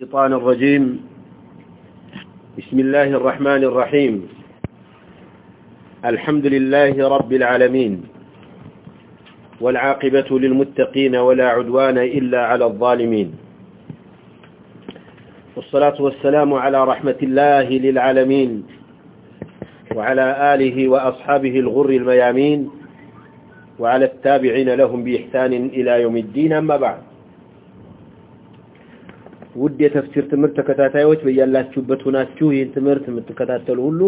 الشيطان الرجيم بسم الله الرحمن الرحيم الحمد لله رب العالمين والعاقبة للمتقين ولا عدوان إلا على الظالمين والصلاة والسلام على رحمة الله للعالمين وعلى آله وأصحابه الغر الميامين وعلى التابعين لهم بإحسان إلى يوم الدين أما بعد ውድ የተፍሲር ትምህርት ተከታታዮች በእያላችሁበት ሆናችሁ ይህን ትምህርት የምትከታተሉ ሁሉ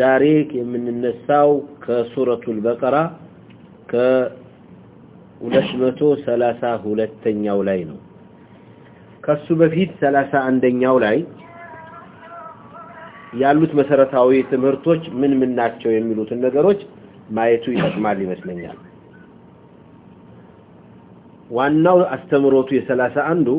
ዛሬ የምንነሳው ከሱረቱል በቀራ ከ 232ኛው ላይ ነው ከሱ በፊት 31ኛው ላይ ያሉት መሰረታዊ ትምህርቶች ምን ምን ናቸው የሚሉትን ነገሮች ማየቱ ይጠቅማል ይመስለኛል ዋናው አስተምሮቱ የ31ው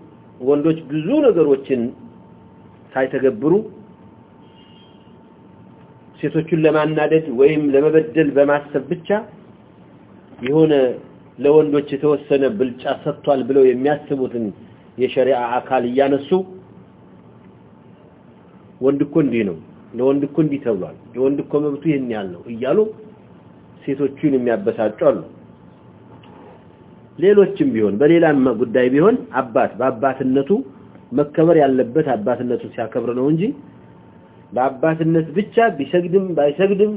ወንዶች ብዙ ነገሮችን ሳይተገብሩ ሴቶቹን ለማናደድ ወይም ለመበደል በማሰብ ብቻ የሆነ ለወንዶች የተወሰነ ብልጫ ሰጥቷል ብለው የሚያስቡትን የሸሪዓ አካል እያነሱ ወንድ እኮ እንዲህ ነው ለወንድ እኮ እንዲህ ተብሏል የወንድ እኮ መብቱ ይህን ያህል ነው እያሉ ሴቶቹን የሚያበሳጩ አሉ። ሌሎችም ቢሆን በሌላም ጉዳይ ቢሆን አባት በአባትነቱ መከበር ያለበት አባትነቱ ሲያከብር ነው እንጂ በአባትነት ብቻ ቢሰግድም ባይሰግድም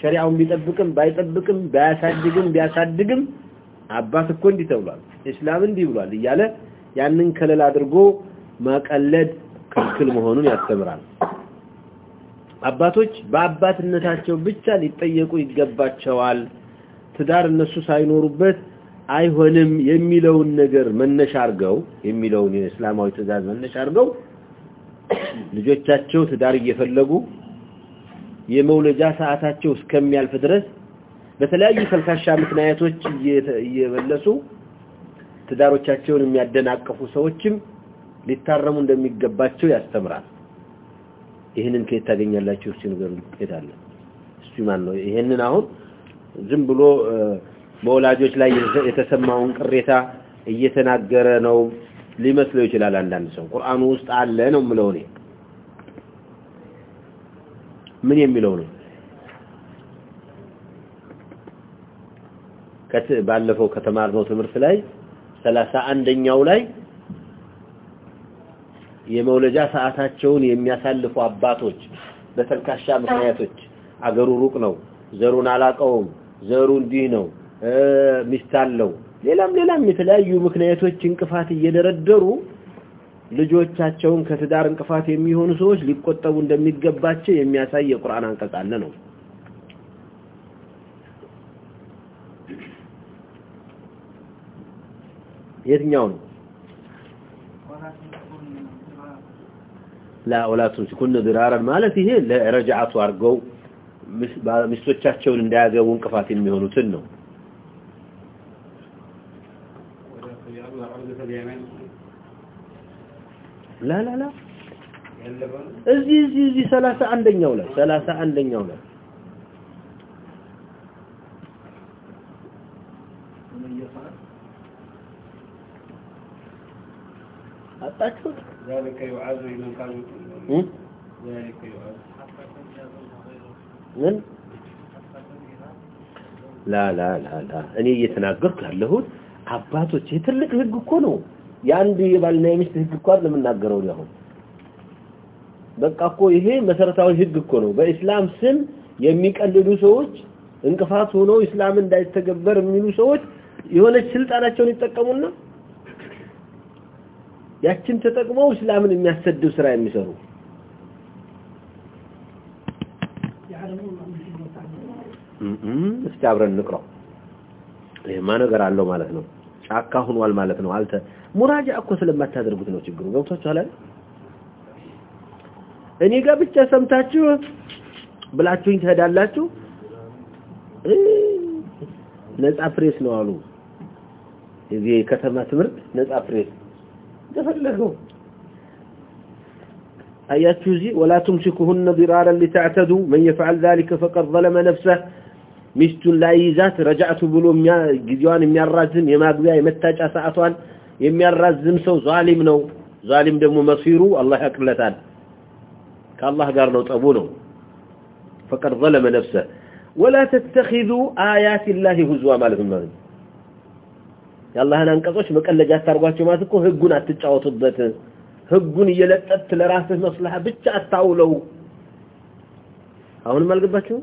ሸሪዓውን ቢጠብቅም ባይጠብቅም ቢያሳድግም ቢያሳድግም አባት እኮ እንዲህ ተብሏል እስላም እንዲህ ብሏል እያለ ያንን ከለል አድርጎ መቀለድ ክልክል መሆኑን ያስተምራል። አባቶች በአባትነታቸው ብቻ ሊጠየቁ ይገባቸዋል። ትዳር እነሱ ሳይኖሩበት አይሆንም የሚለውን ነገር መነሻ አርገው የሚለውን የእስላማዊ ትዕዛዝ መነሻ አርገው ልጆቻቸው ትዳር እየፈለጉ የመውለጃ ሰዓታቸው እስከሚያልፍ ድረስ በተለያዩ ፈልካሻ ምክንያቶች እየበለሱ ትዳሮቻቸውን የሚያደናቅፉ ሰዎችም ሊታረሙ እንደሚገባቸው ያስተምራል። ይህንን ከየት ታገኛላችሁ? እስቲ ንገሩ። ከየት አለ? እስቲ ማን ነው ይህንን አሁን ዝም ብሎ በወላጆች ላይ የተሰማውን ቅሬታ እየተናገረ ነው ሊመስለው ይችላል አንዳንድ ሰው ቁርአኑ ውስጥ አለ ነው የምለው እኔ ምን የሚለው ነው ከት ባለፈው ከተማርነው ትምህርት ላይ ሰላሳ አንደኛው ላይ የመውለጃ ሰዓታቸውን የሚያሳልፉ አባቶች በተልካሻ ምክንያቶች አገሩ ሩቅ ነው ዘሩን አላቀውም ዘሩ እንዲህ ነው ሚስታለው ሌላም ሌላም የተለያዩ ምክንያቶች እንቅፋት እየደረደሩ ልጆቻቸውን ከትዳር እንቅፋት የሚሆኑ ሰዎች ሊቆጠቡ እንደሚገባቸው የሚያሳይ የቁርአን አንቀጽ አለ ነው የትኛው ነው ላ ወላቱን ሲኩን ድራራን ማለት ይሄ ለረጃቱ አርገው ሚስቶቻቸውን እንዳያገቡ እንቅፋት የሚሆኑትን ነው لا لا یعنی یہ سنا گھر لو آپ کا تو چیتر لکھ لگ کون ہو የአንድ የባልና የሚስት ህግ እኮ አይደለም እናገረው ያው በቃ እኮ ይሄ መሰረታዊ ህግ እኮ ነው በእስላም ስም የሚቀልዱ ሰዎች እንቅፋት ሆኖ እስላም እንዳይተገበር የሚሉ ሰዎች የሆነች ስልጣናቸውን ይጠቀሙና ያችን ተጠቅመው እስላምን የሚያሰድብ ስራ የሚሰሩ እስቲ አብረን እንቅረው ይህማ ነገር አለው ማለት ነው ጫካ ሆኗል ማለት ነው አልተ ሙራጃ እኮ ስለማታደርጉት ነው ችግሩ ገብቷችኋል እኔ ጋር ብቻ ሰምታችሁ ብላችሁኝ ትሄዳላችሁ ነጻ ፕሬስ ነው አሉ እዚህ ከተማ ትምህርት ነጻ ፕሬስ ተፈልገው አያችሁ እዚህ ወላ ትምሲኩሁን ዚራራ ሊተዕተዱ መን يفعل ذلك فقد ظلم نفسه ሚስቱን ላይዛት ረጃቱ ብሎ ጊዜዋን የሚያራዝም የማግቢያ የመታጫ ሰዓቷን የሚያራዝም ሰው ዛሊም ነው። ዛሊም ደግሞ መሲሩ አላህ ያቅለታል። ከአላህ ጋር ነው ጠቡ ነው። ፈቀድ ዘለመ ነፍሰ ወላ ተተኺዙ አያት ላህ ሁዝዋ ማለት ነው። የአላህን አንቀጾች መቀለጃ አታርጓቸው ማለት እኮ ህጉን አትጫወቱበት፣ ህጉን እየለጠት ለራስህ መስላሃ ብቻ አታውለው። አሁንም አልገባችሁም?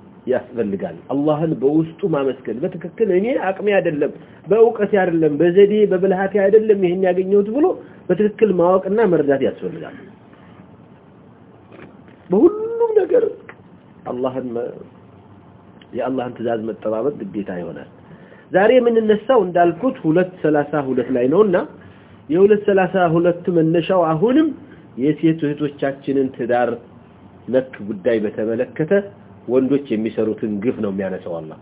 ያስፈልጋል አላህን በውስጡ ማመስገን በትክክል እኔ አቅሜ አይደለም በእውቀቴ አይደለም በዘዴ በብልሃቴ አይደለም ይሄን ያገኘሁት ብሎ በትክክል ማወቅና መረዳት ያስፈልጋል በሁሉም ነገር አላህን የአላህን ትእዛዝ መጠባበቅ ግዴታ ይሆናል ዛሬ የምንነሳው እንዳልኩት ሁለት ሰላሳ ሁለት ላይ ነው እና የሁለት ሰላሳ ሁለት መነሻው አሁንም የሴት እህቶቻችንን ትዳር ነክ ጉዳይ በተመለከተ ወንዶች የሚሰሩትን ግፍ ነው የሚያነሳው አላህ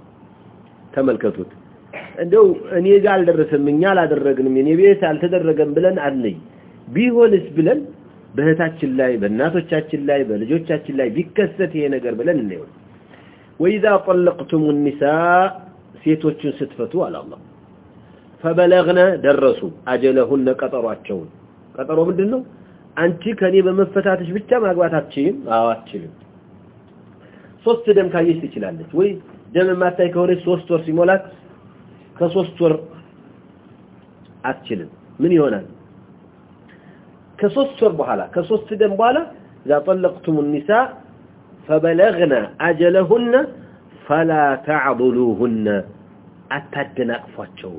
ተመልከቱት እንደው እኔ ጋር አልደረሰም እኛ አላደረግንም እኔ ቤት አልተደረገም ብለን አለኝ ቢሆንስ ብለን በእህታችን ላይ በእናቶቻችን ላይ በልጆቻችን ላይ ቢከሰት ይሄ ነገር ብለን እንየው ወይዛ ጠለቅቱም النሳ ሴቶችን ስትፈቱ አላላ ፈበለግነ ደረሱ አጀለሁነ ቀጠሯቸውን ቀጠሮ ምንድን ነው አንቺ ከእኔ በመፈታትሽ ብቻ ማግባት አትችይም አዎ አትችልም ሶስት ደም ካየች ትችላለች ወይ ደም የማታይ ከሆነ ሶስት ወር ሲሞላት ከሶስት ወር አትችልም ምን ይሆናል ከሶስት ወር በኋላ ከሶስት ደም በኋላ ያ طلقتم النساء فبلغنا اجلهن فلا تعذلوهن اتدنا قفواچو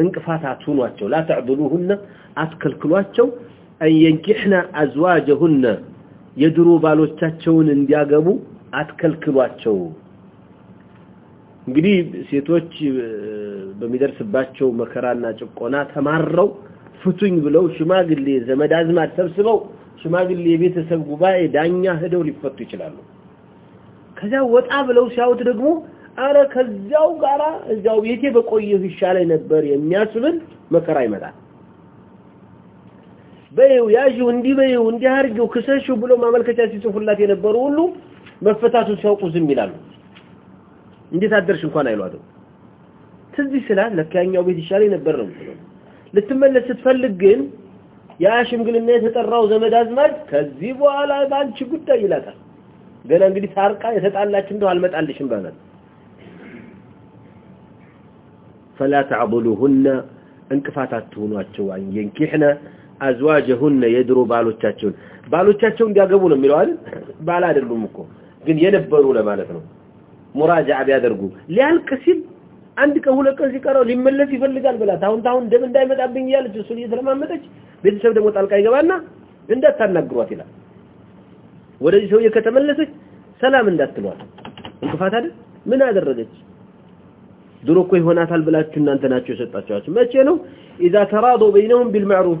انقفاتا لا تعذلوهن اتكلكلواچو اي ينكحنا ازواجهن የድሮ ባሎቻቸውን እንዲያገቡ አትከልክሏቸው እንግዲህ ሴቶች በሚደርስባቸው መከራና ጭቆና ተማረው ፍቱኝ ብለው ሽማግሌ ዘመድ አዝማድ ተብስበው ሽማግሌ የቤተሰብ ጉባኤ ዳኛ ሄደው ሊፈቱ ይችላሉ ከዚያ ወጣ ብለው ሲያዩት ደግሞ አረ ከዚያው ጋራ እዚያው ቤቴ በቆየሁ ይሻለኝ ነበር የሚያስብል መከራ ይመጣል በይው ያጂው እንዲበይው እንዲያርጂው ክሰሽው ብሎ ማመልከቻ ሲጽፉላት የነበሩ ሁሉ መፈታቱን ሲያውቁ ዝም ይላሉ። እንዴት አደርሽ እንኳን አይሏትም። ትዚህ ስላል ለካኛው ቤት ይሻለኝ ነበር ነው። ልትመለስ ስትፈልግ ግን ያ ሽምግልና የተጠራው ዘመድ አዝማድ ከዚህ በኋላ ባንቺ ጉዳይ ይላታል። ገና እንግዲህ ታርቃ የተጣላች እንደው አልመጣልሽም ባላል فلا تعبدوهن انقفاتات تونواچو ان ينكحنا አዝዋጀሁነ የድሮ ባሎቻቸውን ባሎቻቸው እንዲያገቡ ነው የሚለው አይደል ባል አይደሉም እኮ ግን የነበሩ ለማለት ነው ሙራጃዓ ቢያደርጉ ሊያልቅ ሲል አንድ ቀን ሁለት ቀን ሲቀረው ሊመለስ ይፈልጋል ብላት አሁን ታሁን ደም እንዳይመጣብኝ እያለች እሱን እየተለማመጠች ቤተሰብ ደግሞ ጣልቃ ይገባና እንዳታናግሯት ይላል ወደዚህ ሰውዬ ከተመለሰች ሰላም እንዳትሏል እንቅፋት አይደል ምን አደረገች ድሮ እኮ ይሆናታል ብላችሁ እናንተ ናችሁ የሰጣችኋቸው መቼ ነው ኢዛ ተራዶ በይነሁም ቢልመዕሩፍ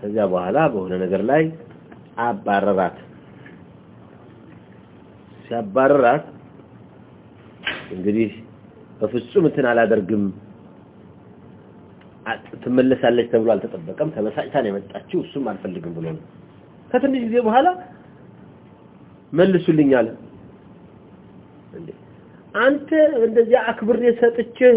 ከዚያ በኋላ በሆነ ነገር ላይ አባረራት ሲያባረራት እንግዲህ በፍጹም እንትን አላደርግም ትመለሳለች ተብሎ አልተጠበቀም ተበሳጭታ ነው የመጣችው እሱም አልፈልግም ብሎ ነው ከትንሽ ጊዜ በኋላ መልሱልኝ አለ አንተ እንደዚያ አክብሬ ሰጥቼህ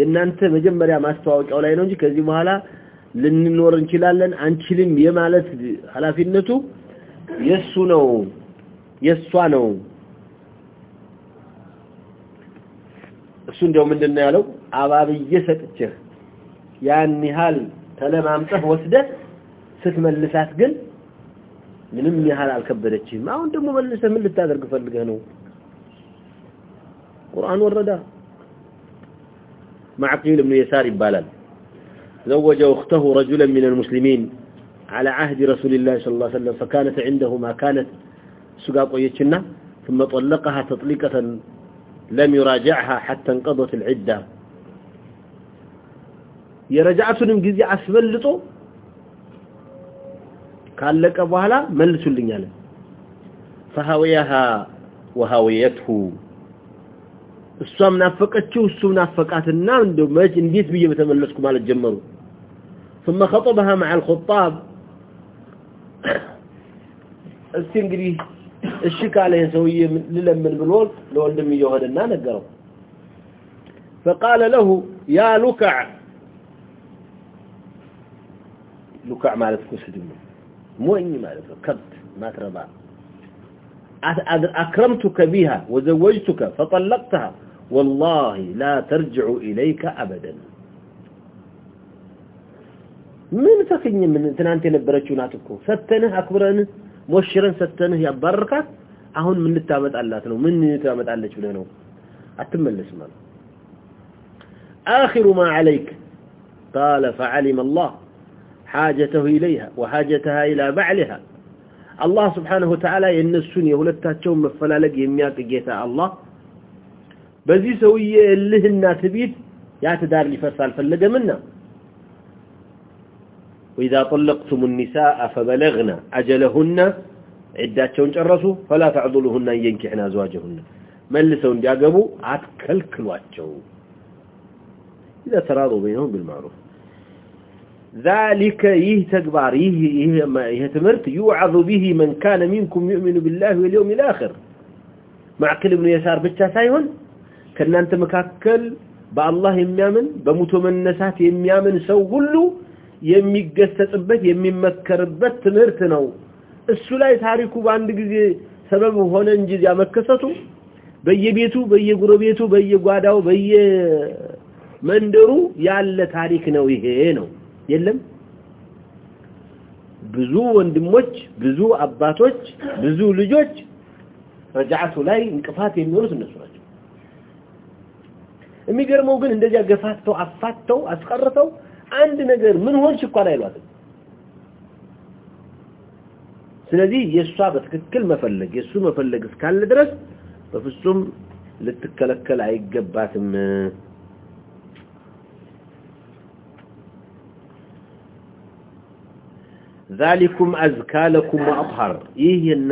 የናንተ መጀመሪያ ማስተዋወቂያው ላይ ነው እንጂ ከዚህ በኋላ ልንኖር እንችላለን አንችልም የማለት ኃላፊነቱ የሱ ነው የሷ ነው እሱ እንደው ምንድነው ያለው አባብዬ ሰጥቼ ያን ይhall ተለማምጠህ ወስደህ ስትመልሳት ግን ምንም ይhall አልከበደችም አሁን ደግሞ መልሰህ ምን ልታደርግ ፈልገህ ነው ቁርአን ወረዳ مع قيل بن يسار بالال زوج أخته رجلا من المسلمين على عهد رسول الله صلى الله عليه وسلم فكانت عنده ما كانت سقاق ويتشنا ثم طلقها تطليقة لم يراجعها حتى انقضت العدة يرجعت نمجزي أسملت قال لك أبوها لا ملت اللي فهويها وهويته እሷም ናፈቀችው እሱም ናፈቃትና እንደው መች እንዴት ብዬ በተመለስኩ ማለት ጀመሩ ثم خطبها مع الخطاب እስቲ እንግዲህ እሺ ልለምን ብሎ ለወንድም ነገረው فقال له يا لكع لكع بها وزوجتك فطلقتها والله لا ترجع إليك أبدا من فكين من تنانتي نبرتشو ناتكو ستنه أكبرن مؤشرا ستنه يبرك أهون من التامت ألات نو من التامت ألات بلنو أتملس من آخر ما عليك قال فعلم الله حاجته إليها وحاجتها إلى بعلها الله سبحانه وتعالى ينسون يولدتها تشوم مفلالك يمياك جيتا الله በዚህ ሰውዬ እልህና ትቢት ያ ትዳር ሊፈርስ አልፈለገምና وإذا طلقتم النساء فبلغنا أجلهن عداتهم جرسوا فلا تعضلوهن أن ينكحن أزواجهن ملسوا انجاقبوا عتكلكلواتشو إذا تراضوا بينهم بالمعروف ذلك يه تكبار يه, يه, يه تمرت يوعظ به من كان منكم يؤمن بالله واليوم الآخر معقل ابن يسار بجا سايهن كان انت مكاكل با الله يميامن بموتو منسات يميامن سو كله يميجسثبت يميمكربت تمرت نو اسو لاي تاريكو باند غزي سبب هون انجي يا مكثتو بيي بيتو بيي غرو بيتو بيي غاداو بيي مندرو يال تاريك نو هي نو يلم بزو وندموچ بزو اباطوچ بزو لجوچ رجعتو لاي انقفات يميروت الناسو የሚገርመው ግን እንደዚያ ገፋፍተው አፋተው አስቀርተው አንድ ነገር ምን ሆንሽ እንኳን አይሏትም ስለዚህ የእሷ በትክክል መፈለግ የእሱ መፈለግ እስካለ ድረስ በፍጹም ልትከለከል አይገባትም ذلكم ازكى لكم واطهر ايه ان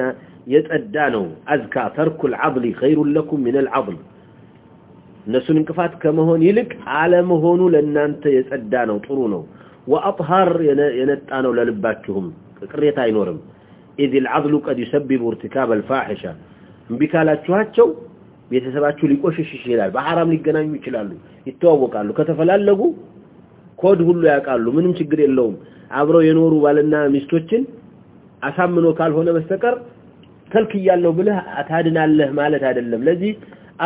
يتدى نو ازكى ترك العضل خير لكم من العضل እነሱን እንቅፋት ከመሆን ይልቅ አለመሆኑ ለእናንተ የጸዳ ነው ጥሩ ነው ወአጥሃር የነጣ ነው ለልባችሁም ቅሬታ አይኖርም ኢዚ ልዓዝሉ ቀድ ዩሰቢቡ እርትካብ አልፋሒሻ እምቢ ካላችኋቸው ቤተሰባችሁ ሊቆሽሽ ይችላል በሐራም ሊገናኙ ይችላሉ ይተዋወቃሉ ከተፈላለጉ ኮድ ሁሉ ያውቃሉ ምንም ችግር የለውም አብረው የኖሩ ባልና ሚስቶችን አሳምኖ ካልሆነ በስተቀር ተልክ እያለሁ ብለህ አታድናለህ ማለት አይደለም ለዚህ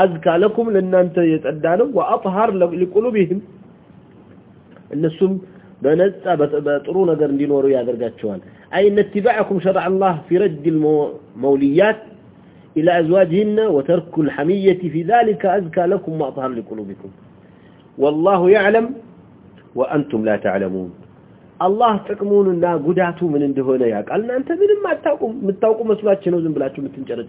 أذكى لكم لأننا يتعدانا وأطهر لقلوبهم النسوم بنات بطرون قرن دين ورؤيا ذرقات شوان أي أن اتباعكم شرع الله في رد المولييات إلى أزواجهن وترك الحمية في ذلك أذكى لكم وأطهر لقلوبكم والله يعلم وأنتم لا تعلمون الله تقمون لا قدعتوا من اندهونا ياك قالنا أنت من ما تتوقوا متتوقوا مسلوات شنوزن بلاتوا متنجرة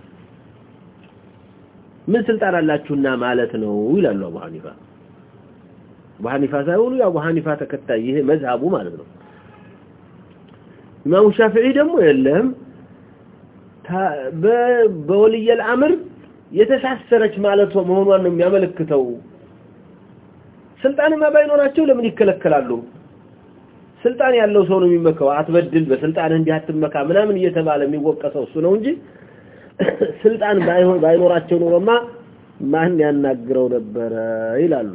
ምን ስልጣን አላችሁና ማለት ነው ይላሉ አቡ ሐኒፋ አቡ ሐኒፋ ሳይሆኑ የአቡ ሐኒፋ ተከታይ ይሄ መዝሀቡ ማለት ነው ኢማሙ ሻፊዒ ደግሞ የለም በወልየል አምር የተሳሰረች ማለት መሆኗን ነው የሚያመለክተው ስልጣንማ ባይኖራቸው ለምን ይከለከላሉ ስልጣን ያለው ሰው ነው የሚመካው አትበድል በስልጣን እንዲህ አትመካ ምናምን እየተባለ የሚወቀሰው እሱ ነው እንጂ ስልጣን ባይኖራቸው ኑሮማ ማን ያናግረው ነበረ ይላሉ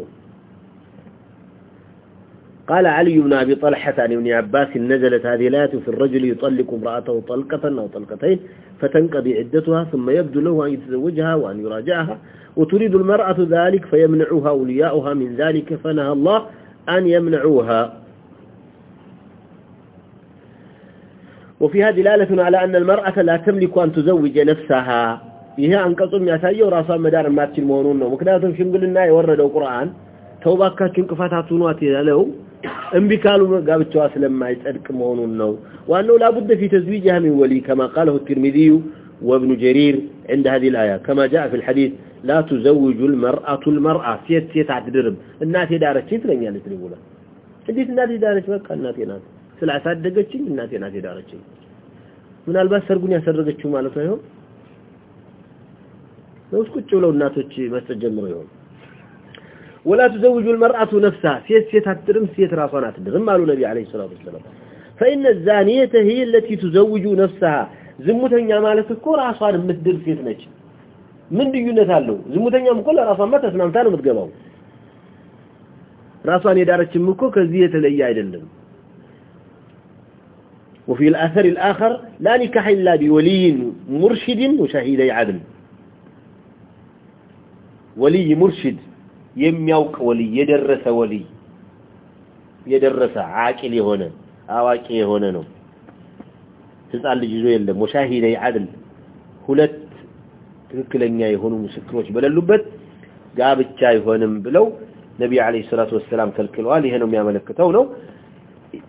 قال علي بن أبي طلحة عن ابن عباس نزلت هذه الآية في الرجل يطلق امرأته طلقة أو طلقتين فتنقضي عدتها ثم يبدو له أن يتزوجها وأن يراجعها وتريد المرأة ذلك فيمنعها أولياؤها من ذلك فنهى الله أن يمنعوها وفيها دلالة على أن المرأة لا تملك أن تزوج نفسها إيه أنقصهم يا سيو رأسا مدار ما تلمونون وكذلك شنقل الناي وردوا القرآن توباكا كنك فتاتون واتي ذلو انبي كانوا قابل تواس لما يتألك مونون وأنه لابد في تزويجها من ولي كما قاله الترمذي وابن جرير عند هذه الآية كما جاء في الحديث لا تزوج المرأة المرأة سيت سيت عددرم الناس يدارك كيف لن يالي تريبولا حديث الناس يدارك بك الناس يدارك ስላሳደገችኝ እናቴ ናት የዳረችኝ። ምናልባት ሰርጉን ያሰረገችው ማለት ነው። ነውስ ቁጭ ብለው እናቶች መስጠት ጀምሮ ይሆን ወላ ተዘውጁ المرአቱ ነፍሳ ሴት ሴት አትድርም ሴት ራሷን አትድርም አሉ ነቢ አለይሂ ሰላቱ ወሰለም فان الزانيه هي التي تزوج نفسها ዝሙተኛ ማለት እኮ ራሷን የምትድር ሴት ነች ምን ልዩነት አለው ዝሙተኛም እኮ ለራሷን ተስማምታ ነው የምትገባው ራሷን የዳረችም እኮ ከዚህ የተለየ አይደለም وفي الأثر الآخر لا نكح إلا بولي مرشد وشهيد عدل ولي مرشد يميوك ولي يدرس ولي يدرس عاكل هنا عاكل هنا تسأل الجزوية لهم وشهيد عدل هلت تنكل أن يهنم سكروش بل اللبت قابت جاي هنا بلو نبي عليه الصلاة والسلام تلك الوالي هنم يا ملكتونو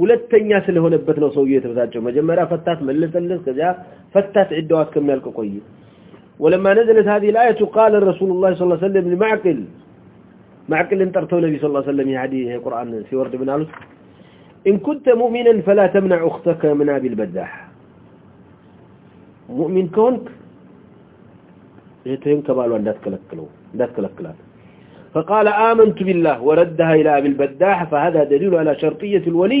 ሁለተኛ ስለሆነበት ነው ሰውዬው የተበሳጨው መጀመሪያ ፈታት መለሰለስ ከዚያ ፈታት ዕዳዋ እስከሚያልቅ ቆየ ولما نزلت هذه الآية قال الرسول الله صلى الله عليه وسلم لمعقل معقل ان ترتو النبي صلى الله عليه وسلم يعدي هي قران في ورد بن علوس ان كنت مؤمنا فلا تمنع اختك من ابي البداح مؤمن كونك يتهم كبالو عندك تكلكلوا عندك تكلكلات فقال امنت بالله وردها الى ابي البداح فهذا دليل على شرطيه الولي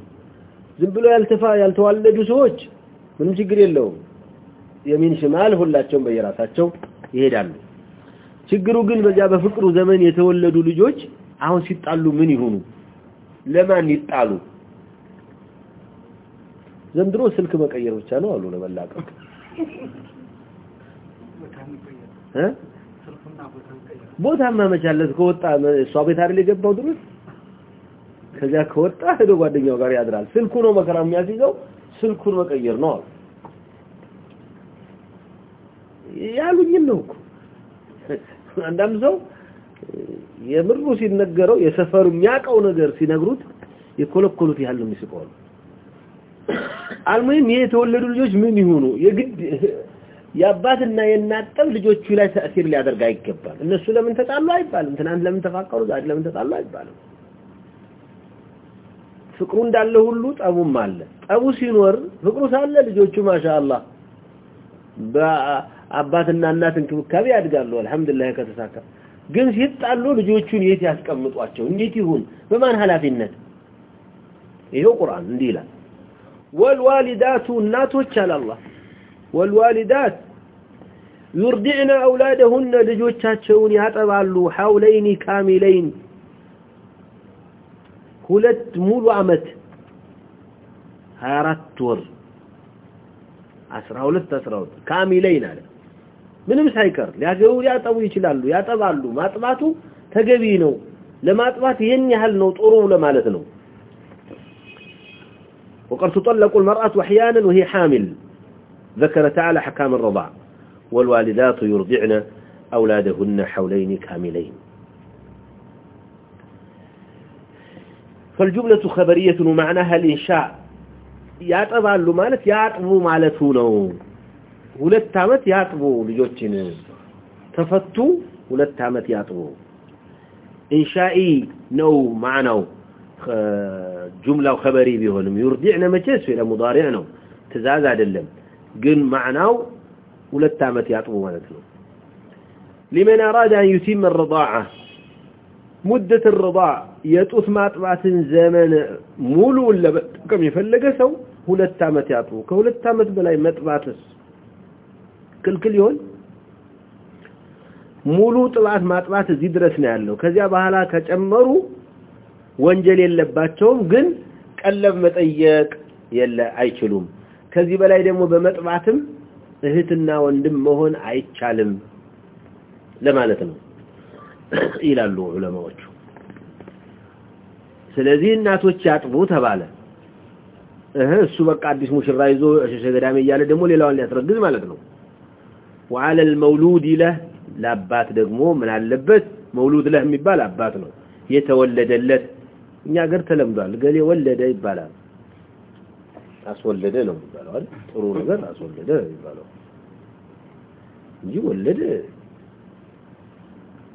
ዝም ብሎ ያልተፋ ያልተዋለዱ ሰዎች ምንም ችግር የለውም የሚን ሽማል ሁላቸውም በየራሳቸው ይሄዳሉ ችግሩ ግን በዚያ በፍቅሩ ዘመን የተወለዱ ልጆች አሁን ሲጣሉ ምን ይሆኑ ለማን ይጣሉ ዘንድሮ ስልክ መቀየር ብቻ ነው አሉ ለበላቀ ቦታ ማመቻለት ከወጣ እሷ ቤት አይደል የገባው ድሮስ ከዚያ ከወጣ ሄዶ ጓደኛው ጋር ያድራል ስልኩ ነው መከራ የሚያስይዘው ስልኩን መቀየር ነው አሉ ያሉኝን ነው እኮ አንዳንድ ሰው የምሩ ሲነገረው የሰፈሩ የሚያውቀው ነገር ሲነግሩት የኮለኮሉት ያህል ነው የሚስቀዋል አልሙሂም ይሄ የተወለዱ ልጆች ምን ይሆኑ የግድ የአባትና የእናት ጠብ ልጆቹ ላይ ተእሲር ሊያደርግ አይገባል እነሱ ለምን ተጣሉ አይባልም ትናንት ለምን ተፋቀሩ ዛሬ ለምን ተጣሉ አይባልም ፍቅሩ እንዳለ ሁሉ ጠቡም አለ ጠቡ ሲኖር ፍቅሩ ሳለ ልጆቹ ማሻአላህ በአባትና እናት እንክብካቤ ያድጋሉ አልহামዱሊላህ ከተሳካ ግን ሲጣሉ ልጆቹን የት ያስቀምጧቸው እንዴት ይሁን በማን ኃላፊነት ይሄው ቁርአን እንዲህ ይላል والوالدات እናቶች አለ አላህ والوالدات يرضعن اولادهن لجوجاتهم يطبالو حولين كاملين ሁለት ሙሉ አመት 24 ወር 12 12 ካሚለይን አለ ምንም ሳይቀር ሊያገቡ ሊያጠቡ ይችላሉ ያጠባሉ ማጥባቱ ተገቢ ነው ለማጥባት ይሄን ያህል ነው ጥሩ ለማለት ነው وقد تطلق المرأة أحيانا وهي حامل ذكر تعالى حكام الرضاع والوالدات يرضعن أولادهن حولين كاملين فالجملة خبرية ومعناها الإنشاء يعتبع اللو مالت يعتبع مالتو نو ولتامت يعتبع لجوتين تفتو ولتامت يعتبع إنشائي نو معناو جملة وخبري بهم يردعنا مجلس إلى مضارعنا تزاز على اللم قل معناو ولتامت يعتبع مالتو لمن أراد أن يتم الرضاعة مدة الرضاع يتوث ما تبعث زمن مولو اللي بتقم يفلق سو هو للتامة يعطوك هو للتامة بلاي ما تبعث كل كل يون مولو تبعث ما تبعث زيد رسنا عنه كذي عبها لا كتعمروا وانجلي اللي بباتهم قل كاللب متأيك يلا عيشلوم كذي بلاي دمو بمتبعثم اهتنا واندمهن عيشالم لما نتنو ይላሉ ዑለማዎቹ። ስለዚህ እናቶች ያጥቡ ተባለ። እሱ በቃ አዲስ ሙሽራ ይዞ እሸሸ ገዳሜ እያለ ደግሞ ሌላዋን ሊያስረግዝ ማለት ነው። ወአለል መውሉድ ይለህ ለአባት ደግሞ ምን አለበት? መውሉድ ለህ የሚባል አባት ነው የተወለደለት። እኛ ሀገር ተለምዷል፣ ገሌ ወለደ ይባላል። አስወለደ ነው የሚባለው አይደል? ጥሩ ነገር አስወለደ ይባላል እንጂ ወለደ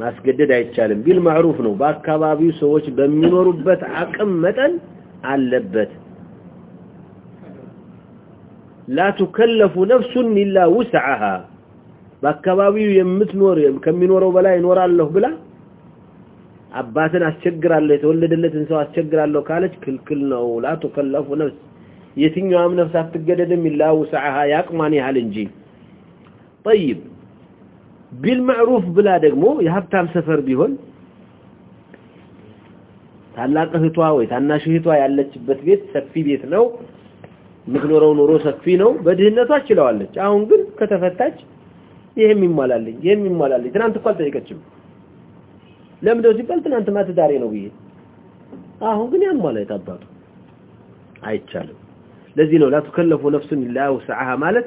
ማስገደድ አይቻልም ቢል ማዕሩፍ ነው በአካባቢው ሰዎች በሚኖሩበት አቅም መጠን አለበት لا تكلف نفس الا وسعها በአካባቢው የምትኖር ከሚኖረው በላይ ኖራለሁ ብላ አባትን አስቸግራለሁ የተወለደለትን ሰው አስቸግራለሁ ካለች ክልክል ነው لا تكلف نفس የትኛውም ነፍስ አትገደድም الا وسعها ያቅማን ያህል እንጂ طيب بالمعروف بلا دغمو يا حبتام سفر بيون تعلقهتوا وي تعناشيتوا ያለችበት بيت سفي بيت نو مغنورو نورو سفي نو بدهنتو اچلوالچ اون گن كتفتاچ يهم يمالالين يهم يمالالين تنانت قال تيكچم لمدو ديبل تنانت ما تداري نو بيي اون گن يمالا يتابط አይቻለም ለዚህ ነው لا تكلفوا نفس الا وسعها مالك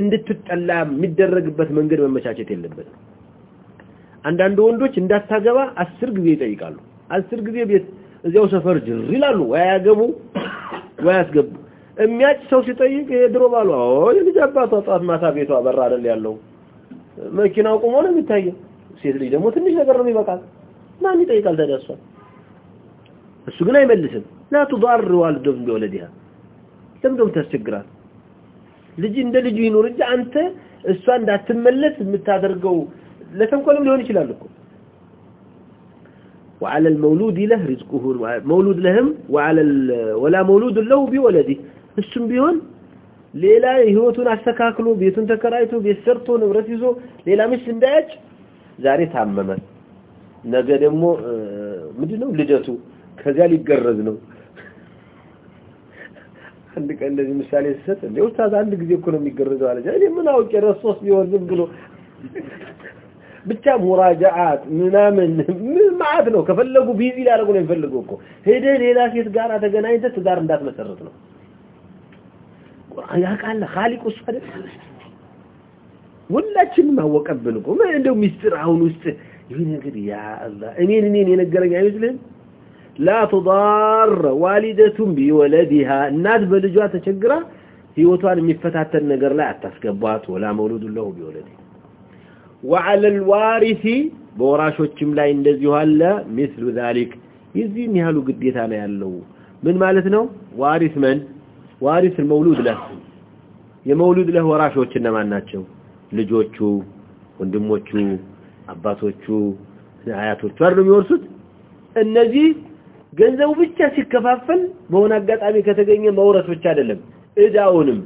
እንድትጠላ የሚደረግበት መንገድ መመቻቸት የለበትም። አንዳንድ ወንዶች እንዳታገባ አስር ጊዜ ይጠይቃሉ። አስር ጊዜ ቤት እዚያው ሰፈር ጅር ይላሉ። ወይ አያገቡ ወይ አያስገቡ። የሚያጭ ሰው ሲጠይቅ የድሮ ባሉ የልጅ አባቷ ጠዋት ማታ ቤቷ በራ አይደል ያለው መኪናው ቁሞ ነው የሚታየው። ሴት ልጅ ደግሞ ትንሽ ነገር ነው ይበቃል። ማን ይጠይቃል ታዲያ እሷ? እሱ ግን አይመልስም። ላቱ ባር ወልደም ቢወለዲያ ለምደም ተስቸግራል። ልጅ እንደ ልጅ ይኖር እንጂ አንተ እሷ እንዳትመለስ የምታደርገው ለተንኮልም ሊሆን ይችላል እኮ وعلى المولود له رزقه مولود لهم وعلى ولا مولود له بولده እሱም ቢሆን ሌላ ህይወቱን አስተካክሎ ቤቱን ተከራይቶ ቤተሰርቶ ንብረት ይዞ ሌላ ምን እንደያጭ ዛሬ ታመመ ነገ ደግሞ ምንድነው ልደቱ ከዚያ ሊገረዝ ነው አንድ ቀን እንደዚህ ምሳሌ ሲሰጥ እንደ ኡስታዝ አንድ ጊዜ እኮ ነው የሚገረዘው አለች። እኔ ምን አውቄ ረሶስ ቢሆን ዝም ብሎ ብቻ ሙራጃአት ምናምን ምን ማዓት ነው። ከፈለጉ ቢዚ ሊያደርጉ ነው የሚፈልገው እኮ ሄደህ ሌላ ሴት ጋር ተገናኝተህ ትዳር እንዳትመሰረት ነው። ቁርአን ያውቃለህ ኻሊቁ እሱ አይደል? ሁላችንም አወቀብን እኮ ምን እንደው ሚስጥር አሁን ውስጥ ይሄ ነገር ያ አላህ እኔን እኔን የነገረኝ አይመስልህም? لا تضار والدة بولدها الناس بلجوات تشقرا هي وتوان مفتات النقر لا تسكبات ولا مولود له بولده وعلى الوارث بوراش وشملا يندزيها لا مثل ذلك يزي نهالو قديتانا يالو من مالتنا وارث من وارث المولود له يمولود له وراش وشلنا ما ناتشو لجوتشو وندموتشو عباتوتشو عياتوتشو عرم يورسود النزيز ገንዘቡ ብቻ ሲከፋፈል በሆነ አጋጣሚ ከተገኘ መውረስ ብቻ አይደለም እዳውንም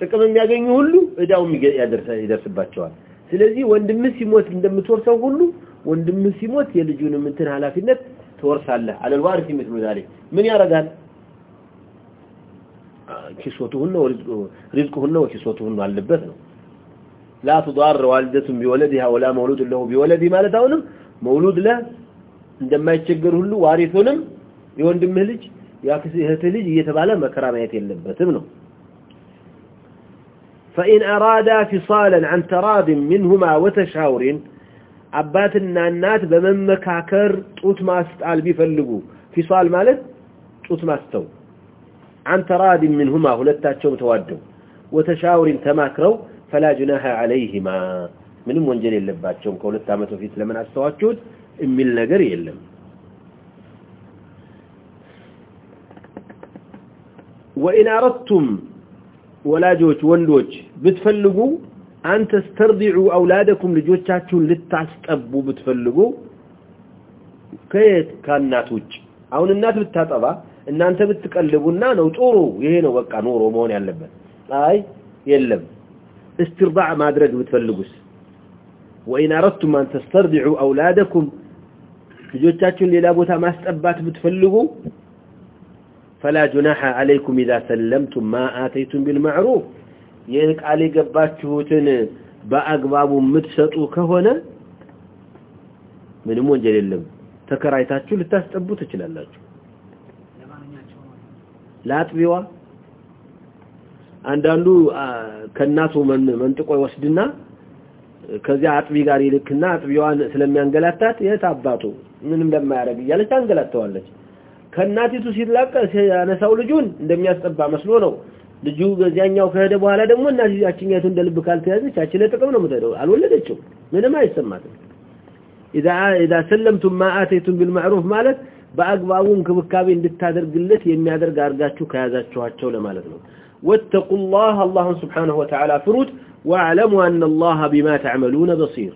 ጥቅም የሚያገኙ ሁሉ እዳውም ይደርስባቸዋል ስለዚህ ወንድም ሲሞት እንደምትወርሰው ሁሉ ወንድም ሲሞት የልጁንም እንትን ኃላፊነት ትወርሳለህ አለል ዋርስ ምን ያረጋል ኪሶቱ ሁሉ ሪዝቁ ሁሉ አለበት ነው لا تضار والدة بولدها ولا مولود له بولدي ما لتاونم مولود له እንደማይቸገር ሁሉ ዋሪቱንም የወንድምህ ልጅ ያክስህ ልጅ እየተባለ መከራ ማየት የለበትም ነው فإن أرادا فصالا عن تراض منهما وتشاور أباتنا النات بمن مكاكر طوت ما استعال بيفلقو فصال مالت طوت ما استو عن تراض منهما هلتاتشو متوادو وتشاور تماكرو فلا جناح عليهما من المنجلين لباتشو كولتا متوفيت لمن استواتشو የሚል ነገር የለም وان اردتم ወላጆች ወንዶች ብትፈልጉ አንተ تسترضعوا اولادكم ልጆቻችሁን ልታስጠቡ ብትፈልጉ ከየት ካናቶች አሁን እናት ብታጠባ እናንተ ብትቀልቡና ነው ጦሩ ይሄ ነው በቃ ኖሮ መሆን ያለበት አይ የለም استرضاع ማድረግ ብትፈልጉስ وان اردتم ان تسترضعوا اولادكم ልጆቻችሁን ሌላ ቦታ ማስጠባት ብትፈልጉ فلا جناح عليكم اذا سلمتم ما اتيتم بالمعروف የቃል ይገባችሁትን በአግባቡ ምትሰጡ ከሆነ ምንም ወንጀል የለም ተከራይታችሁ ልታስጠቡ ትችላላችሁ ለማንኛቸው ላጥቢዋ አንዳንዱ ከናቱ መንጥቆ ይወስድና ከዚያ አጥቢ ጋር ይልክና አጥቢዋን ስለሚያንገላታት የት አባቱ ምንም ለማያደርግ እያለች አንገላተዋለች። ከእናቲቱ ሲላቀ ያነሳው ልጁን እንደሚያስጠባ መስሎ ነው። ልጁ በዚያኛው ከሄደ በኋላ ደግሞ እናት ያችኛቱ እንደ ልብ ካልተያዘች ያቺ ለጥቅም ነው የምትሄደው። አልወለደችው ምንም አይሰማትም። ኢዛ ኢዛ ሰለምቱም ማአቴቱም ቢልማዕሩፍ ማለት በአግባቡ እንክብካቤ እንድታደርግለት የሚያደርግ አድርጋችሁ ከያዛችኋቸው ለማለት ነው። ወተቁላህ አላህን ስብሓነሁ ወተዓላ ፍሩት። واعلموا ان الله بما تعملون بصير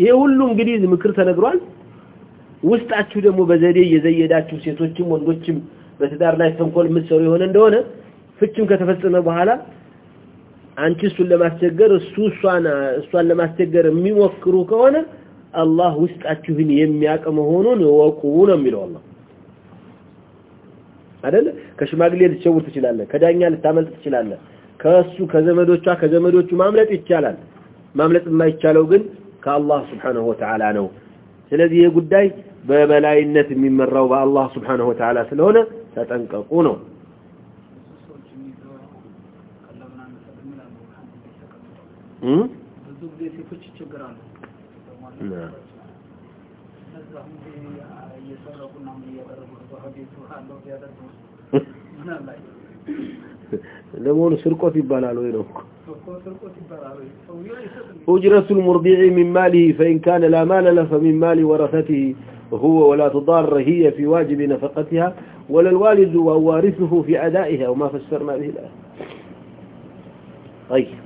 ايه ሁሉ እንግዲህ ምክር ተነግሯል ውስጣችሁ ደግሞ በዘዴ የዘየዳችሁ ሴቶችም ወንዶችም በትዳር ላይ ተንኮል ምትሰሩ የሆነ እንደሆነ ፍቺም ከተፈጸመ በኋላ አንቺ እሱን ለማስቸገር እሱ እሷን ለማስቸገር የሚሞክሩ ከሆነ አላህ ውስጣችሁን የሚያቀ መሆኑን ወቁ ነው የሚለው አላህ አይደል ከሽማግሌ ልትሸውር ትችላለህ ከዳኛ ልታመልጥ ትችላለህ خصن مروس چھا خزان مرود معاملت چلانت ملو گے اللہ سب خانہ تعالیٰ چلے دے گا بے بنائی نمرہ اللہ سب خانہ تعالیٰ سلو نا ستن کا لمون ስርቆት ይባላል ወይ ነው أجرس المرضيع من ماله فإن كان لا مال له فمن مال ورثته هو ولا تضار هي في واجب نفقتها ولا الوالد ووارثه في أدائها وما فسر ما به الآن طيب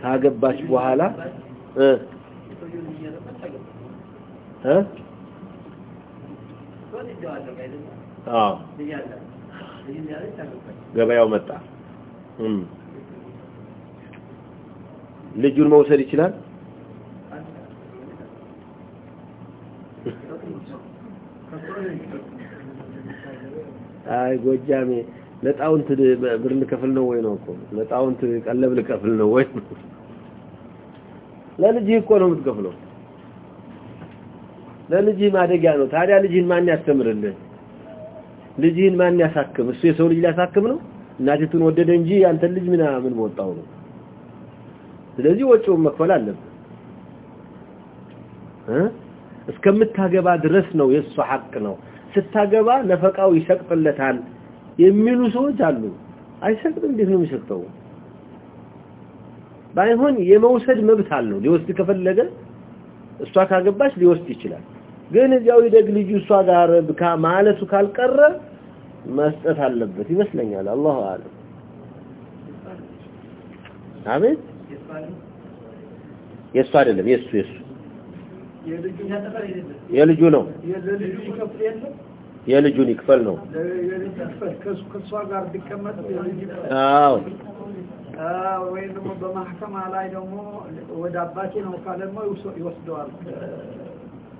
كاقب باش بوهالا ها ها جسری جی جی مارے گانوی مر تم دیکھ بھی چلا سادار مال سکھال کریں اللہ حاسم یس سو سو جون جون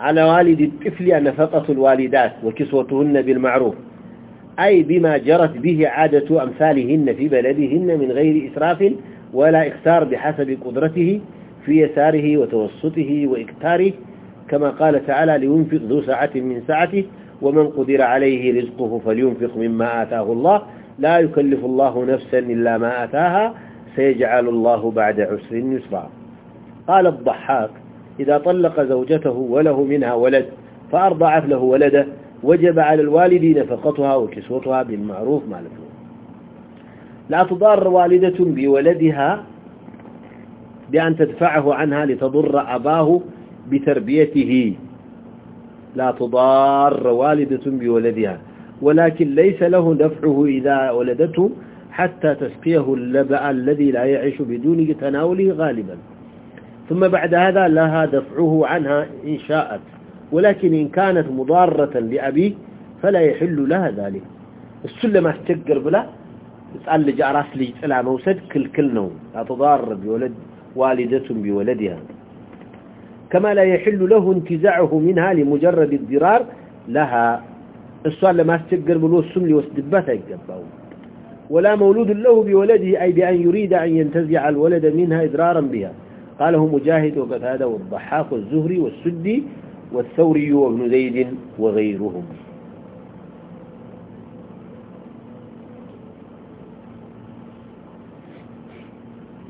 على والد الطفل نفقة الوالدات وكسوتهن بالمعروف أي بما جرت به عادة أمثالهن في بلدهن من غير إسراف ولا إختار بحسب قدرته في يساره وتوسطه وإكتاره كما قال تعالى لينفق ذو ساعة من ساعته ومن قدر عليه رزقه فلينفق مما آتاه الله لا يكلف الله نفسا إلا ما آتاها سيجعل الله بعد عسر يسرع قال الضحاك إذا طلق زوجته وله منها ولد فأرضعت له ولده وجب على الوالدين فقطها وكسوتها بالمعروف ما لفه لا تضار والدة بولدها بأن تدفعه عنها لتضر أباه بتربيته لا تضار والدة بولدها ولكن ليس له دفعه إذا ولدته حتى تسقيه اللبأ الذي لا يعيش بدون تناوله غالبا ثم بعد هذا لها دفعه عنها إن شاءت ولكن إن كانت مضارة لأبي فلا يحل لها ذلك السلمة تقر بلا تسأل لجاء راس لي تسألها موسد كل كل نوم لا تضار بولد والدة بولدها كما لا يحل له انتزاعه منها لمجرد الضرار لها السؤال لما استقر بلو السملي لوسدبتها يقبعه ولا مولود له بولده أي بأن يريد أن ينتزع الولد منها إضرارا بها قاله مجاهد وقتاد والضحاق والزهري والسدي والثوري وابن زيد وغيرهم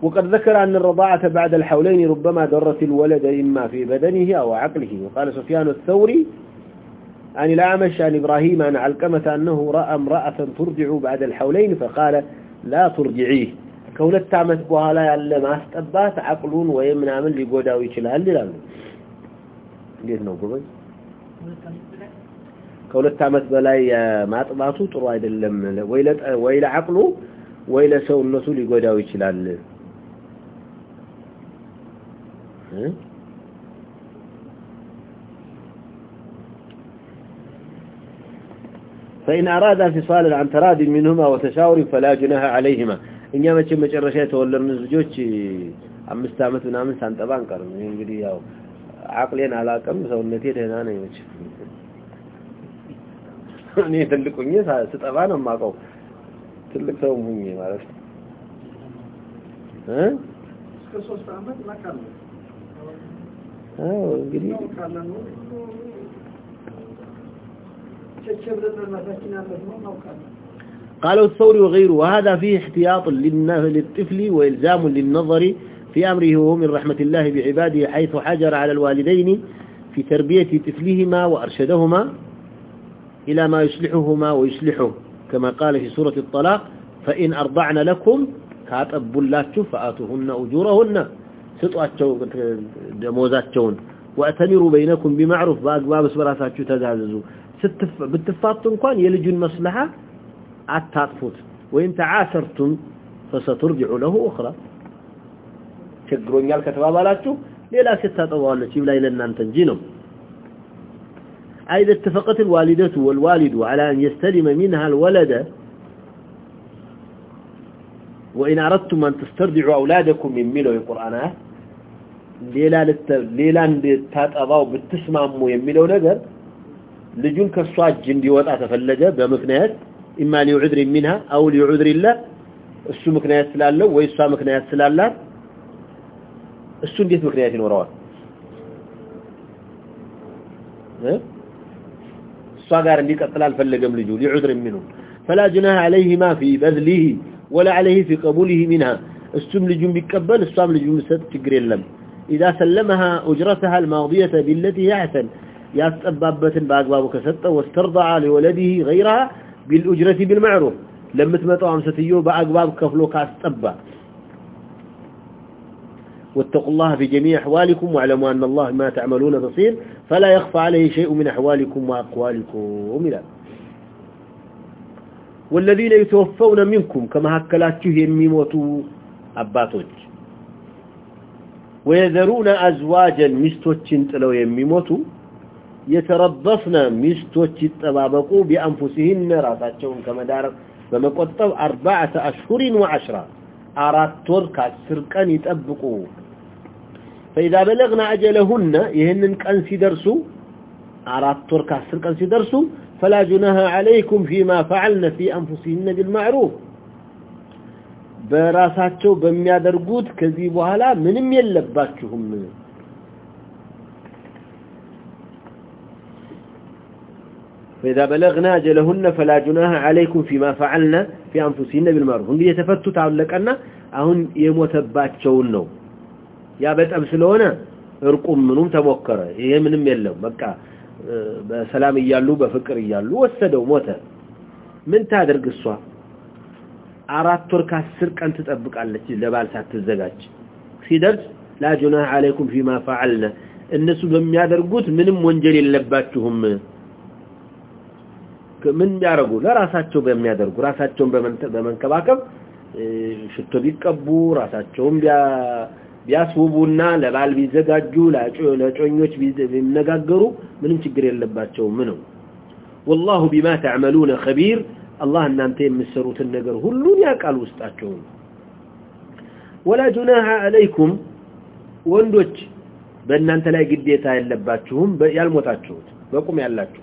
وقد ذكر أن الرضاعة بعد الحولين ربما درت الولد إما في بدنه أو عقله وقال سفيان الثوري عن الأعمش عن إبراهيم عن علقمة أنه رأى امرأة ترجع بعد الحولين فقال لا ترجعيه ከሁለት ዓመት በኋላ ያለ ማስጠባት አቅሉን ወይም ምናምን ሊጎዳው ይችላል ይላሉ። እንዴት ነው ጎበዝ? ከሁለት ዓመት በላይ ማጥባቱ ጥሩ አይደለም ወይ ለ ወይ ለአቅሉ ወይ ለሰውነቱ ሊጎዳው ይችላል እ فإن أراد انفصالا عن تراد منهما وتشاور فلا جناح عليهما እኛ መቼ መጨረሻ የተወለድን ልጆች አምስት አመት ምናምን ሳንጠባ አንቀርም። እንግዲህ ያው አቅሌን አላቅም፣ ሰውነቴ ደህና ነው። ይመች እኔ ትልቁኝ ስጠባ ነው የማውቀው፣ ትልቅ ሰውም ሁኜ ማለት ነው። እንግዲህ ቸቸብለን ራሳችን ያለት ነው እናውቃለን قال الثوري وغيره وهذا فيه احتياط للطفل وإلزام للنظر في أمره وهو من رحمة الله بعباده حيث حجر على الوالدين في تربية طفلهما وأرشدهما إلى ما يصلحهما ويصلحه كما قال في سورة الطلاق فإن أرضعن لكم الله فآتوهن أجورهن سطواتكم وأتمروا بينكم بمعروف بأقباب سبراساتكم تزاززوا ستف... بالتفاط انكم يلجون مصلحة أتطفت وإن تعاثرتم فسترجع له أخرى ችግሮኛል ከተባባላችሁ ሌላ ሴት ታጠባዋለች ይብላኝ ለእናንተ እንጂ ነው أي اتفقت الوالدة والوالد على أن يستلم منها الولد وإن أردتم أن تسترجعوا أولادكم من ملو القرآن ليلا لت... ليلا تتأضاو بالتسمام يملو نجر لجون كالصاج جندي وضعت تفلجة بمثنات إما لعذر منها أو لعذر الله السو مكنيات سلالة ويسوى مكنيات سلالة السو ديت مكنيات نوروان الصغار اللي قتل فلقم لجو لعذر منه فلا جناح عليهما في بذله ولا عليه في قبوله منها السوم لجم بيقبل الصام لجم ست تقري لم إذا سلمها أجرتها الماضية بالتي هي أحسن يستبابة بأقبابك ستة واسترضع لولده غيرها بالأجرة بالمعروف لما تمتوا عمستيو بأقباب كفلو كاستبا واتقوا الله في جميع أحوالكم واعلموا أن الله ما تعملون تصير فلا يخفى عليه شيء من أحوالكم وأقوالكم لا. والذين يتوفون منكم كما هكلات تهم ميموتوا أباتوج ويذرون أزواجا مستوشنت لو يميموتوا يتربصن مستوت يتطابقوا بانفسهم راساتهم كما دار بمقطب 14 اشهر و10 اراتور كاسر كن يطبقوا فاذا بلغنا اجلهن يهنن كن سيدرسوا اراتور كاسر كن سيدرسوا فلا جناح عليكم فيما فعلنا في انفسهم بالمعروف براساتهم بما يدرغوت كذي بحالا منم يلباتهم منه فإذا بلغنا جلهن فلا جناها عليكم فيما فعلنا في أنفسهن بالمعروف هم يتفتت عن لك أنه أهن يموتباتشون شونه يا بيت أمسلونا ارقم منهم تموكرة هي من ميلهم مكة بسلام إيالو بفكر إيالو واستدوا موتا من تادر قصوة أراد تركها السرك أن تتأبك على التي لبال ساعة الزقاج سيدرج لا جناها عليكم فيما فعلنا النسو بميادر قوت منهم وانجلي اللباتهم منهم ምን የሚያደርጉ ለራሳቸው በሚያደርጉ ራሳቸውን በመንከባከብ ሽቶ ቢቀቡ ራሳቸውን ቢያስውቡና ለባል ቢዘጋጁ ለጮኞች ቢነጋገሩ ምንም ችግር የለባቸውም ነው ወላሁ ቢማ ተዕመሉነ ከቢር አላህ እናንተ የምትሰሩትን ነገር ሁሉን ያውቃል ውስጣቸውን ወላ ጁናሃ አለይኩም ወንዶች በእናንተ ላይ ግዴታ የለባችሁም ያልሞታችሁት በቁም ያላችሁ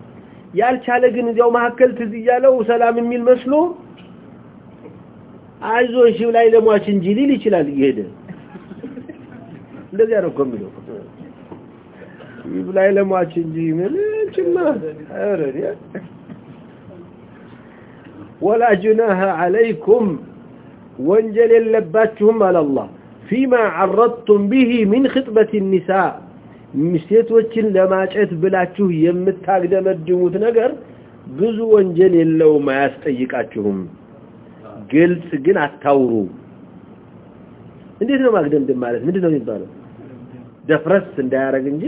ያልቻለ ግን እዚያው ማከል ትዝ ይያለው ሰላም የሚል መስሎ አይዞ እሺው ላይ ለሟች እንጂ ሊል ይችላል ይሄደ እንደዚህ አረኮ የሚለው ይብ ላይ ለሟች እንጂ ምን ይችላል አረ ولا جناح عليكم وانجل يلباتهم على الله فيما عرضتم به من خطبة النساء لما چی تھے جومت نگر زند گل گل اتو روز مارس موفرس ڈارجہ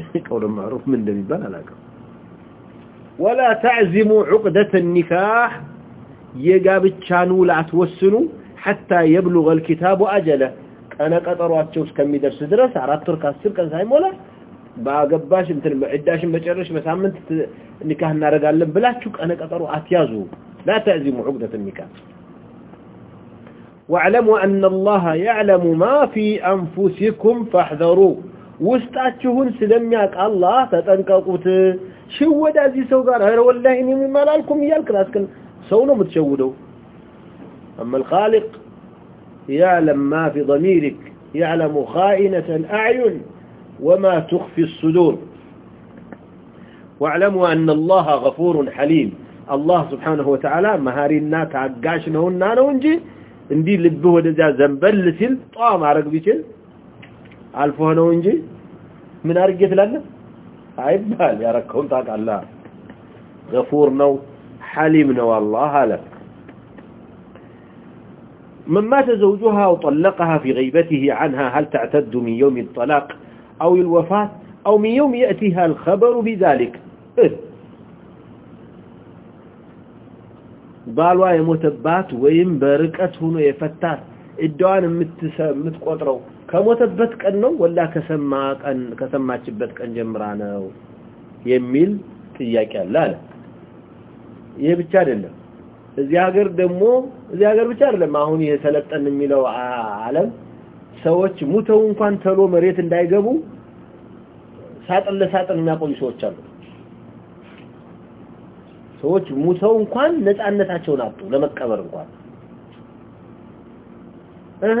قول معروف من دم يبال علاقة ولا تعزموا عقدة النكاح يقاب التشانو لا توسنوا حتى يبلغ الكتاب أجله أنا قطر واتشوس كم يدرس درس عرات ترك السر كان سايم ولا باقباش انت المعداش المجرش مثلا من النكاح النار قال لهم بلا تشوك أنا قطر أتيازوا لا تعزموا عقدة النكاح واعلموا أن الله يعلم ما في أنفسكم فاحذروه ውስጣችሁን ስለሚያውቅ አላህ ተጠንቀቁት። ሽወዳ እዚህ ሰው ጋር ኧረ ወላሂ እኔ ምን ማላልኩም እያልክ እራስህን ሰው ነው የምትሸውደው። አመ አልኻሊቅ ያዕለም ማ ፊ ዘሚሪክ ያዕለሙ ኻኢነተ አልአዕዩን ወማ ቱኽፊ አስሱዱር ወአዕለሙ አነ አላህ ገፉሩን ሐሊም አላህ ስብሓነሁ ወተዓላ መሃሪና ታጋሽ ነውና ነው እንጂ እንዲህ ልብህ ወደዚያ ዘንበል ሲል ጠዋ ማድረግ ቢችል አልፎህ ነው እንጂ ምን አርጌ ትላለህ አይባል ያረከውን ታቃላ غفور ነው حليم نو الله لك من مات زوجها وطلقها في غيبته عنها هل تعتد من يوم الطلاق او الوفاة او من يوم يأتيها الخبر بذلك بالوا يموت بات وينبركت هنا يفتار الدوان متسا متقوطرو ከሞተበት ቀን ነው ወላ ከሰማ ቀን ከሰማችበት ቀን ጀምራ ነው የሚል ጥያቄ አለ አለ ይሄ ብቻ አይደለም እዚህ ሀገር ደግሞ እዚህ ሀገር ብቻ አይደለም አሁን የሰለጠን የሚለው ዓለም ሰዎች ሙተው እንኳን ተሎ መሬት እንዳይገቡ ሳጥን ለሳጥን የሚያቆዩ ሰዎች አሉ ሰዎች ሙተው እንኳን ነፃነታቸውን አጡ ለመቀበር እንኳን እህ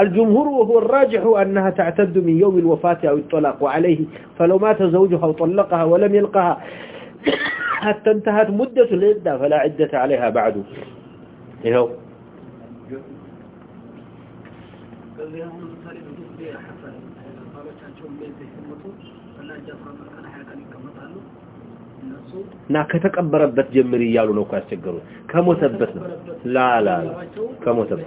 الجمهور وهو الراجح أنها تعتد من يوم الوفاة أو الطلاق وعليه فلو مات زوجها وطلقها ولم يلقها حتى انتهت مدة العدة فلا عدة عليها بعد يهو نا كتكبرت بس جمري يالو نوكا استجروا كموتبت لا لا كموتبت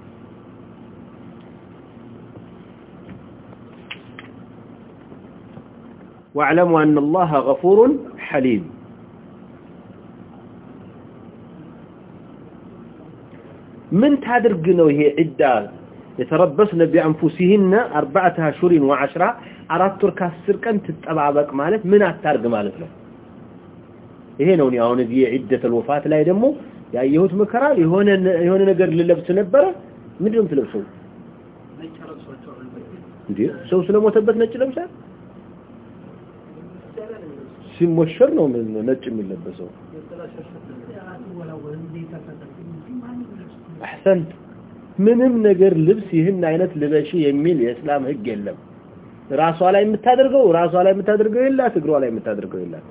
واعلموا أن الله غفور حليم من تادر قنو هي عدة يتربصن بأنفسهن أربعة هاشورين وعشرة أراد ترك السرقة تتبعبك مالت من التارق مالت له هنا ونعون ذي عدة الوفاة لا يدمو يا يهوت مكرا يهون نقر للبس نبرة من يوم تلبسون سوس لم وثبت نجل مسار ሲሞሸር ነው ምን ነጭ የሚለበሰው አህሰንት ምንም ነገር ልብስ ይህን አይነት ልበሺ የሚል የእስላም ህግ የለም ራሷ ላይ የምታደርገው ራሷ ላይ የምታደርገው የላት እግሯ ላይ የምታደርገው የላት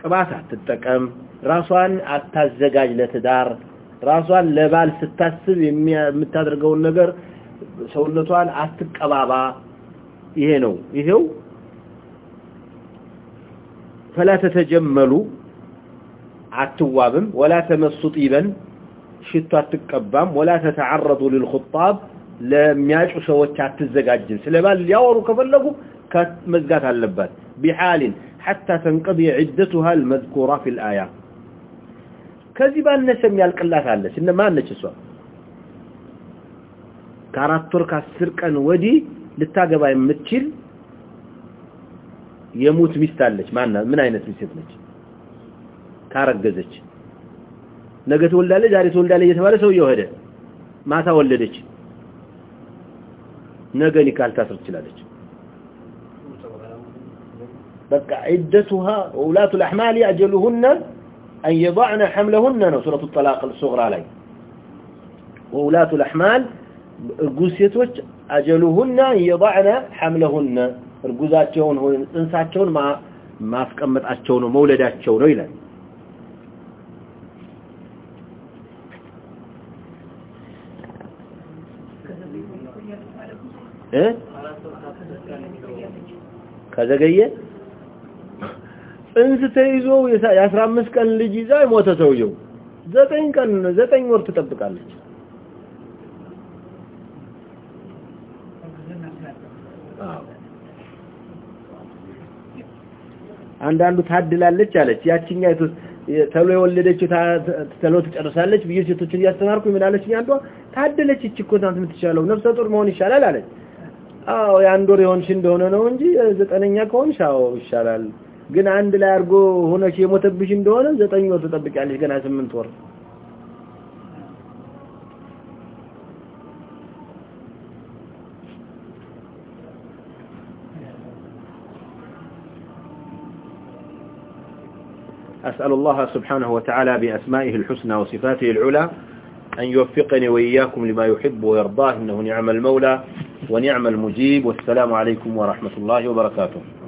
ቅባት አትጠቀም ራሷን አታዘጋጅ ለትዳር ራሷን ለባል ስታስብ የምታደርገውን ነገር ሰውነቷን አትቀባባ ይሄ ነው ይሄው فلا تتجملوا عتوابم ولا تمسوا طيبا شتوا تكبام ولا تتعرضوا للخطاب لم يعجوا سواتش عدت الزقاج جنس لبال اليوارو كفلقوا كانت اللبات بحال حتى تنقضي عدتها المذكورة في الآية كذبا نسمي القلاثة اللس إنما أنا جسوا كارات تركا السركة نودي لتاقبا يمتشل የሙት ሚስት አለች ማና ምን አይነት ሚስት ነች ካረገዘች ነገ ተወልዳለች ዛሬ ተወልዳለች እየተባለ ሰው ይወደ ማታ ወለደች ነገ ንካል ታስር ይችላልች በቃ عدتها اولات الاحمال اجلهن ان يضعن حملهن ነው الطلاق الصغرى ላይ واولات الاحمال ጉሴቶች اجلهن ان يضعن حملهن እርጉዛቸውን ሆነ ጽንሳቸውን ማስቀመጣቸው ነው መውለዳቸው ነው ይላል እ ከዘገየ ጽንስ ተይዞ የ15 ቀን ልጅ ይዛ ሞተ ሰውየው ዘጠኝ ቀን ዘጠኝ ወር ትጠብቃለች አንዳንዱ ታድላለች አለች ያቺኛ የቱ ተሎ የወለደችው ተሎ ትጨርሳለች ብዬ ሴቶችን እያስተማርኩ ምን አለችኝ አንዷ ታድለች እቺ እኮ ናት የምትሻለው ነፍሰ ጡር መሆን ይሻላል አለች አዎ የአንድ ወር የሆንሽ እንደሆነ ነው እንጂ ዘጠነኛ ከሆንሽ አዎ ይሻላል ግን አንድ ላይ አድርጎ ሆነሽ የሞተብሽ እንደሆነ ዘጠኝ ወር ትጠብቂያለሽ ገና ስምንት ወር أسأل الله سبحانه وتعالى بأسمائه الحسنى وصفاته العلا أن يوفقني وإياكم لما يحب ويرضاه إنه نعم المولى ونعم المجيب والسلام عليكم ورحمة الله وبركاته